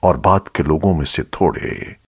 اور بعد کے لوگوں میں سے تھوڑے۔